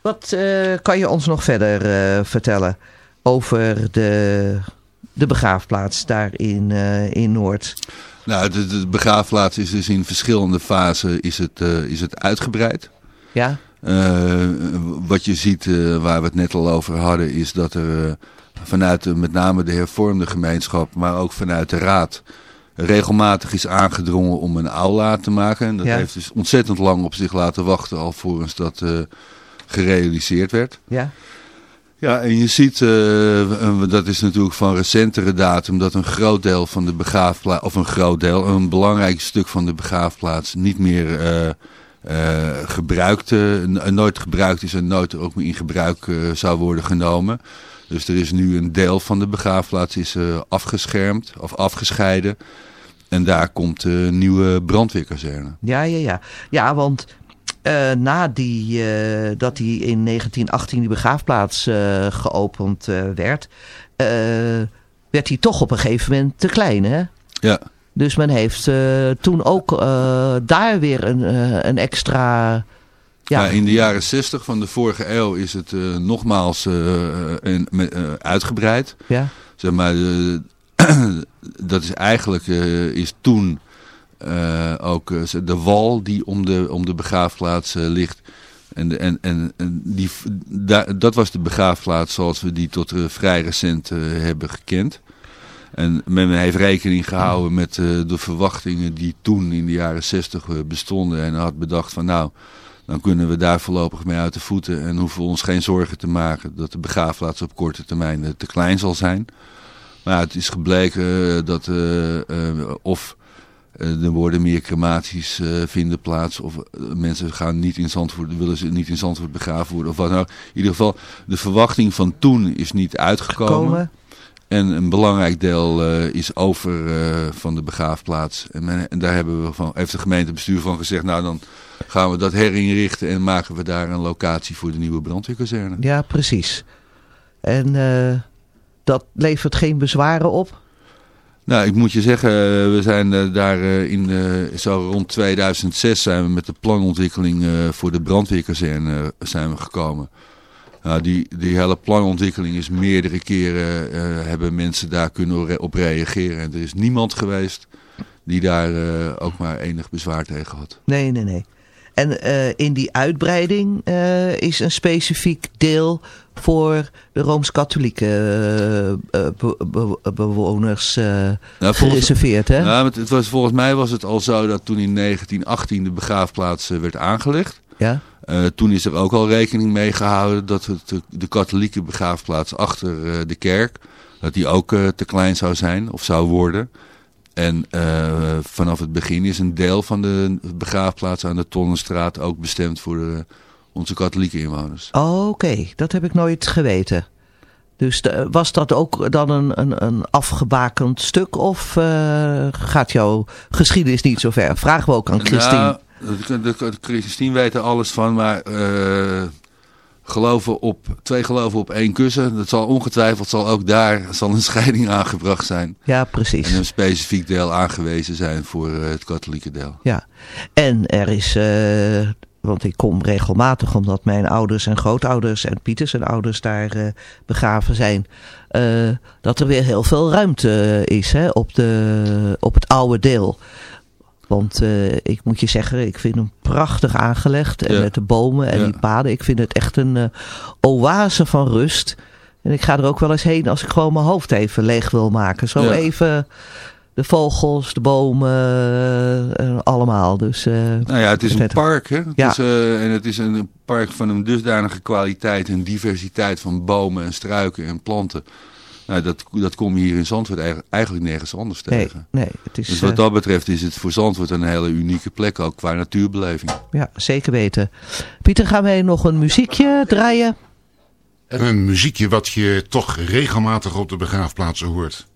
Wat kan je ons nog verder vertellen over de, de begraafplaats daar in, in Noord? Nou, de, de begraafplaats is dus in verschillende fasen is het, eh, is het uitgebreid. Ja, Eh, wat je ziet, eh, waar we het net al over hadden, is dat er vanuit de, met name de hervormde gemeenschap, maar ook vanuit de raad, regelmatig is aangedrongen om een aula te maken. En dat Ja. heeft dus ontzettend lang op zich laten wachten, alvorens dat gerealiseerd werd. ja, Ja, en je ziet, eh, dat is natuurlijk van recentere datum, dat een groot deel van de begraafplaats, of een groot deel, een belangrijk stuk van de begraafplaats niet meer eh, eh, gebruikt, nooit gebruikt is en nooit ook meer in gebruik zou worden genomen. Dus er is nu een deel van de begraafplaats is, afgeschermd of afgescheiden. En daar komt een nieuwe brandweerkazerne. ja, ja, ja. Ja, want eh, na die, eh, dat die in 1918 die begraafplaats eh, geopend werd, werd die toch op een gegeven moment te klein, hè? Ja, Dus men heeft toen ook daar weer een, een extra... Ja, Ja, in de jaren 60 van de vorige eeuw is het nogmaals uitgebreid. ja, Zeg maar, dat is eigenlijk is toen eh, ook eh, de wal die om de, om de begraafplaats eh, ligt. En, en, en, die, da- dat was de begraafplaats zoals we die tot vrij recent hebben gekend. En men heeft rekening gehouden met de verwachtingen die toen in de jaren 60 eh, bestonden. En had bedacht van nou, dan kunnen we daar voorlopig mee uit de voeten. En hoeven we ons geen zorgen te maken dat de begraafplaats op korte termijn te klein zal zijn. Maar het is gebleken dat of er worden meer crematies eh, vinden plaats. Of eh, mensen gaan niet in Zandvoort, willen ze niet in Zandvoort begraven worden. Of wat ook. In ieder geval, de verwachting van toen is niet uitgekomen. Komen. En een belangrijk deel eh, is over eh, van de begraafplaats. En, men- en daar hebben we van, heeft de gemeentebestuur van gezegd, nou dan gaan we dat herinrichten en maken we daar een locatie voor de nieuwe brandweerkazerne. Ja, precies. En eh, dat levert geen bezwaren op? Nou, ik moet je zeggen, eh, we zijn eh, daar eh, in zo rond 2006 zijn we met de planontwikkeling voor de brandweerkazerne zijn we gekomen. Nou, die, die hele planontwikkeling is meerdere keren, hebben mensen daar kunnen op reageren. En er is niemand geweest die daar ook maar enig bezwaar tegen had. Nee, nee, nee. En eh, in die uitbreiding eh, is een specifiek deel voor de Rooms-Katholieke eh, be- be- bewoners Nou, gereserveerd, hè? nou, het, het was, volgens mij was het al zo dat toen in 1918 de begraafplaats werd aangelegd. Ja? Toen is er ook al rekening mee gehouden dat het, de, de katholieke begraafplaats achter de kerk, dat die ook te klein zou zijn of zou worden. En eh, vanaf het begin is een deel van de begraafplaats aan de Tonnenstraat ook bestemd voor de, onze katholieke inwoners. Oh, Oké, dat heb ik nooit geweten. Dus de- was dat ook dan een, een, een afgebakend stuk of eh, gaat jouw geschiedenis niet zo ver? Vragen we ook aan Christine. Nou, de, de, de- Christine weet er alles van, maar eh, geloven op, twee geloven op één kussen, dat zal ongetwijfeld zal ook daar zal een scheiding aangebracht zijn. ja, precies. En een specifiek deel aangewezen zijn voor eh, het katholieke deel. Ja, en er is, eh, want ik kom regelmatig omdat mijn ouders en grootouders en Pieters en ouders daar eh, begraven zijn, dat er weer heel veel ruimte is hè, op, de, op het oude deel. Want eh, ik moet je zeggen, ik vind hem prachtig aangelegd. En Ja. met de bomen en Ja. die paden. Ik vind het echt een eh, oase van rust. En ik ga er ook wel eens heen als ik gewoon mijn hoofd even leeg wil maken. Zo Ja. even de vogels, de bomen, eh, allemaal. Dus, eh, Nou ja, het is een park, hè? Het Ja. is, en het is een park van een dusdanige kwaliteit en diversiteit van bomen en struiken en planten. Nou, dat, dat kom je hier in Zandvoort eigenlijk- eigenlijk nergens anders nee, tegen. nee, het is Dus eh, wat dat betreft is het voor Zandvoort een hele unieke plek, ook qua natuurbeleving. ja, zeker weten. Pieter, gaan wij nog een muziekje draaien? En een muziekje wat je toch regelmatig op de begraafplaatsen hoort.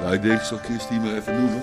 Nou, ik denk, ik zal Christine maar even noemen.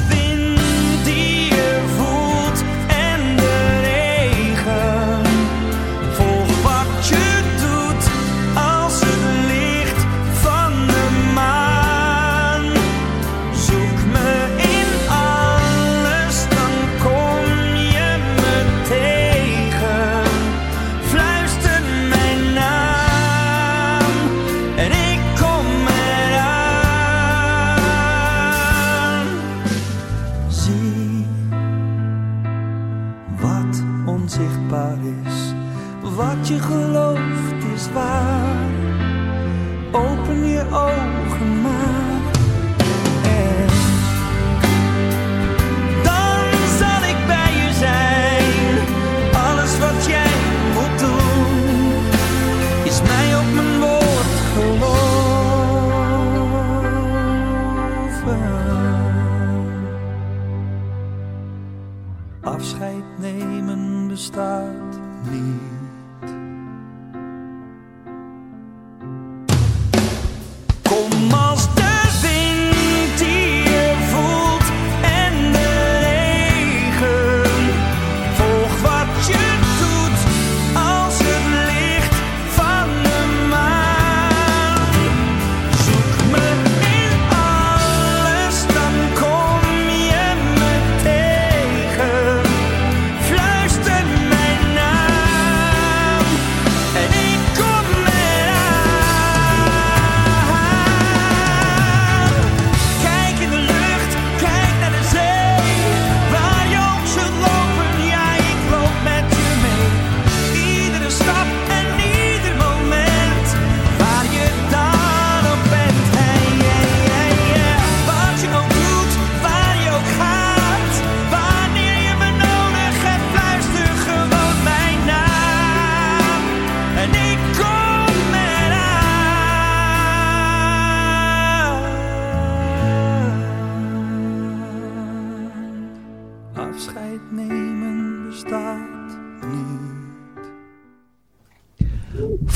Wat je gelooft is waar. Open je ogen maar. dan zal ik bij je zijn. Alles wat jij moet doen, is mij op mijn woord geloven. Afscheid nemen bestaat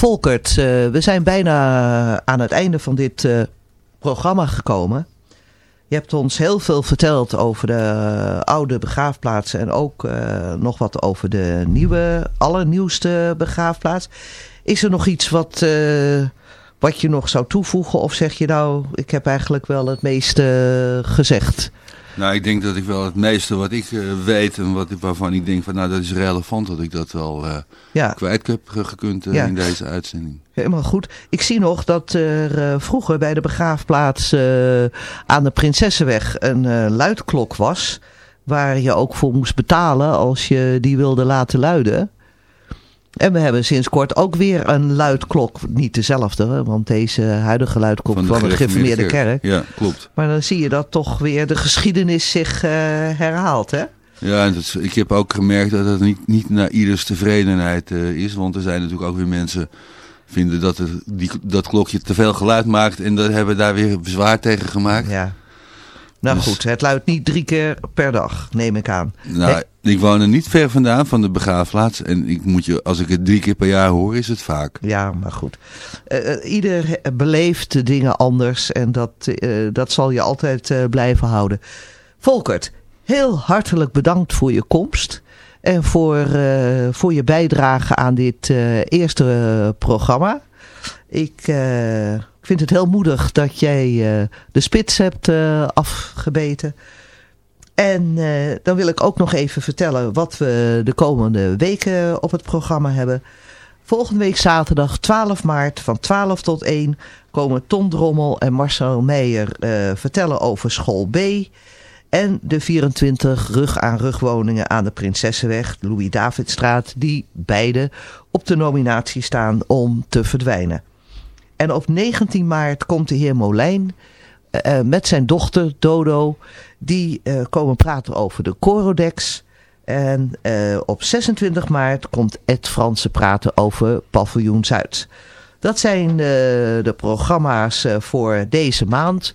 Volkert, eh, we zijn bijna aan het einde van dit eh, programma gekomen. Je hebt ons heel veel verteld over de oude begraafplaatsen en ook eh, nog wat over de nieuwe, allernieuwste begraafplaats. Is er nog iets wat, wat je nog zou toevoegen of zeg je nou, ik heb eigenlijk wel het meeste gezegd? Nou, ik denk dat ik wel het meeste wat ik eh, weet en wat, waarvan ik denk van nou dat is relevant dat ik dat wel eh, Ja. kwijt heb ge- gekund eh, Ja. in deze uitzending. Helemaal goed. Ik zie nog dat er vroeger bij de begraafplaats aan de Prinsessenweg een luidklok was. Waar je ook voor moest betalen als je die wilde laten luiden. En we hebben sinds kort ook weer een luidklok. Niet dezelfde, want deze huidige luidklok van de, gereformeerde kerk. Ja, klopt. Maar dan zie je dat toch weer de geschiedenis zich eh, herhaalt. Hè? Ja, en dat, ik heb ook gemerkt dat het niet, niet naar ieders tevredenheid eh, is. Want er zijn natuurlijk ook weer mensen vinden dat het, die, dat klokje te veel geluid maakt. En daar hebben daar weer bezwaar tegen gemaakt. Ja. Nou Dus- goed, het luidt niet drie keer per dag, neem ik aan. Nou, Hè? Ik woon er niet ver vandaan van de begraafplaats. En ik moet je, als ik het drie keer per jaar hoor, is het vaak. Ja, maar goed. Eh, ieder beleeft de dingen anders en dat, eh, dat zal je altijd blijven houden. Volkert, heel hartelijk bedankt voor je komst en voor, voor je bijdrage aan dit eerste programma. Ik, vind het heel moedig dat jij de spits hebt afgebeten. En eh, dan wil ik ook nog even vertellen wat we de komende weken op het programma hebben. Volgende week zaterdag 12 maart van 12 tot 1 komen Tom Drommel en Marcel Meijer eh, vertellen over school B. En de 24 rug-aan-rug woningen aan de Prinsessenweg, Louis-Davidstraat, die beide op de nominatie staan om te verdwijnen. En op 19 maart komt de heer Molijn eh, eh, met zijn dochter Dodo. Die eh, komen praten over de Corodex. En op 26 maart komt Ed Fransen praten over Paviljoen Zuid. Dat zijn de programma's voor deze maand.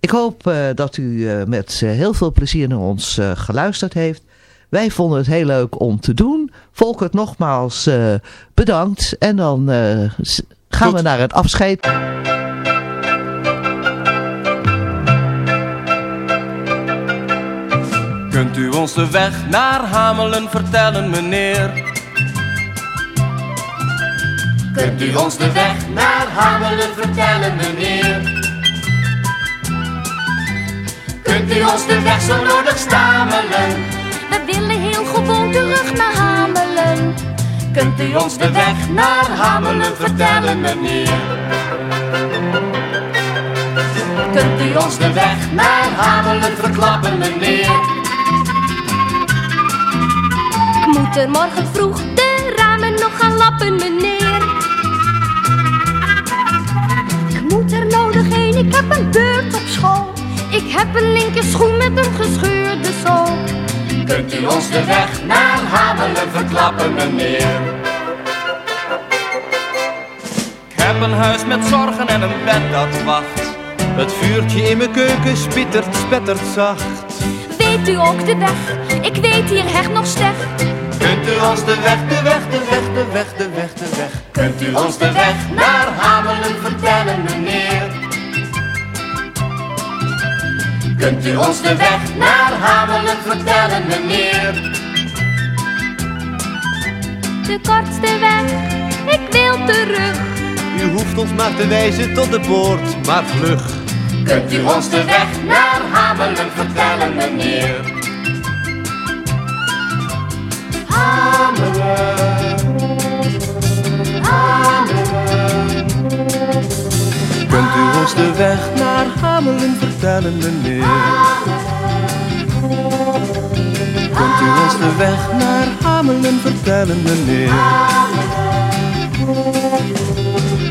Ik hoop dat u met heel veel plezier naar ons geluisterd heeft. Wij vonden het heel leuk om te doen. Volkert nogmaals bedankt. En dan gaan we naar het afscheid. Kunt u ons de weg naar Hamelen vertellen, meneer? Kunt u ons de weg naar Hamelen vertellen, meneer? Kunt u ons de weg zo nodig stamelen? We willen heel gewoon terug naar Hamelen. Kunt u ons de weg naar Hamelen vertellen, meneer? Kunt u ons de weg naar Hamelen verklappen, meneer? Ik moet er morgen vroeg de ramen nog gaan lappen, meneer. Ik Ik heb een beurt op school. Ik heb een linker schoen met een gescheurde zool. Kunt u ons de weg naar Hamelen verklappen, meneer? Ik heb een huis met zorgen en een bed dat wacht. Het vuurtje in mijn keuken spittert, spettert zacht. Weet u ook de weg? Ik weet hier echt nog slecht. Kunt u ons de weg, de weg, de weg, de weg, de weg, de weg. Kunt u ons de weg naar Hamelen vertellen, meneer? Kunt u ons de weg naar Hamelen vertellen, meneer? De kortste weg, ik wil terug. U hoeft ons maar te wijzen tot de poort, maar vlug. Kunt u ons de weg naar Hamelen vertellen, meneer? Kunt u ons de weg naar Hamelen vertellen, meneer? Kunt u ons de weg naar Hamelen vertellen, meneer?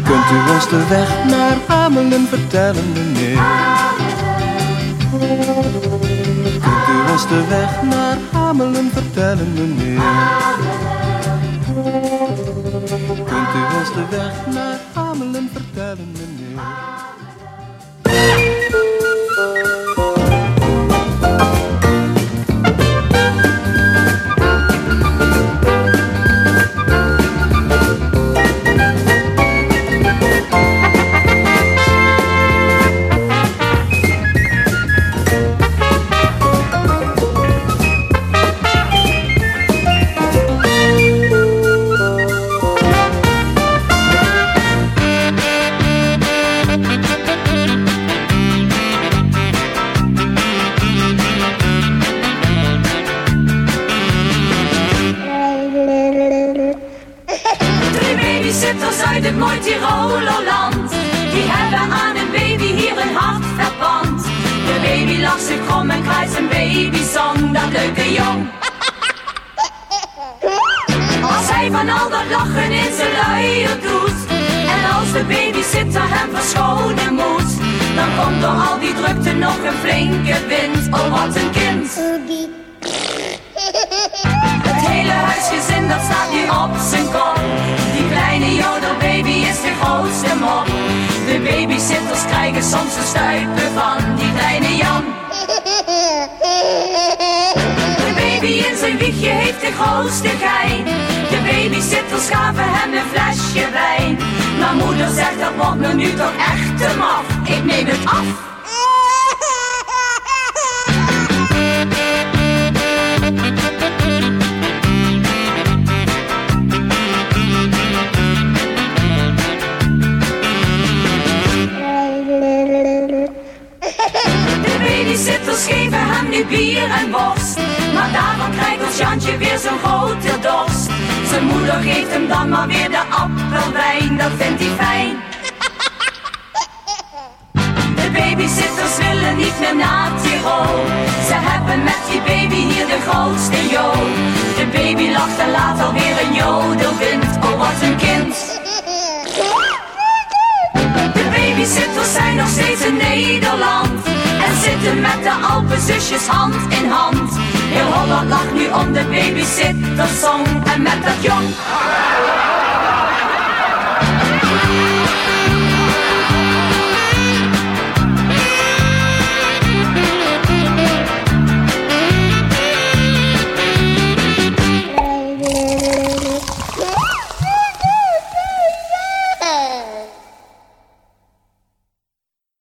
Kunt u ons de weg naar Hamelen vertellen, meneer? Kunt u ons de weg naar Hamelen vertellen, meneer? Kunt u ons de weg naar Hamelen vertellen, meneer? Van al dat lachen in zijn luier doet. En als de babysitter hem verschonen moet. Dan komt door al die drukte nog een flinke wind. Oh wat een kind. Het hele huisgezin dat staat nu op zijn kop. Die kleine jodelbaby is de grootste mop. De babysitters krijgen soms de stuipen van die kleine Jan. Baby zijn wiegje heeft de grootste gein. De babysitters gaven hem een flesje wijn. Maar moeder zegt dat wordt me nu toch echt te maf. Ik neem het af. De babysitters geven hem nu bier en worst. Daarvan krijgt ons Jantje weer zo'n grote dorst. Zijn moeder geeft hem dan maar weer de appelwijn, dat vindt hij fijn. De babysitters willen niet meer naar Tirol. Ze hebben met die baby hier de grootste jool. De baby lacht en laat alweer een jodelwind. Oh, wat een kind. De babysitters zijn nog steeds in Nederland En zitten met de Alpenzusjes hand in hand Heel Holland lacht nu om de babysittersong En met dat jong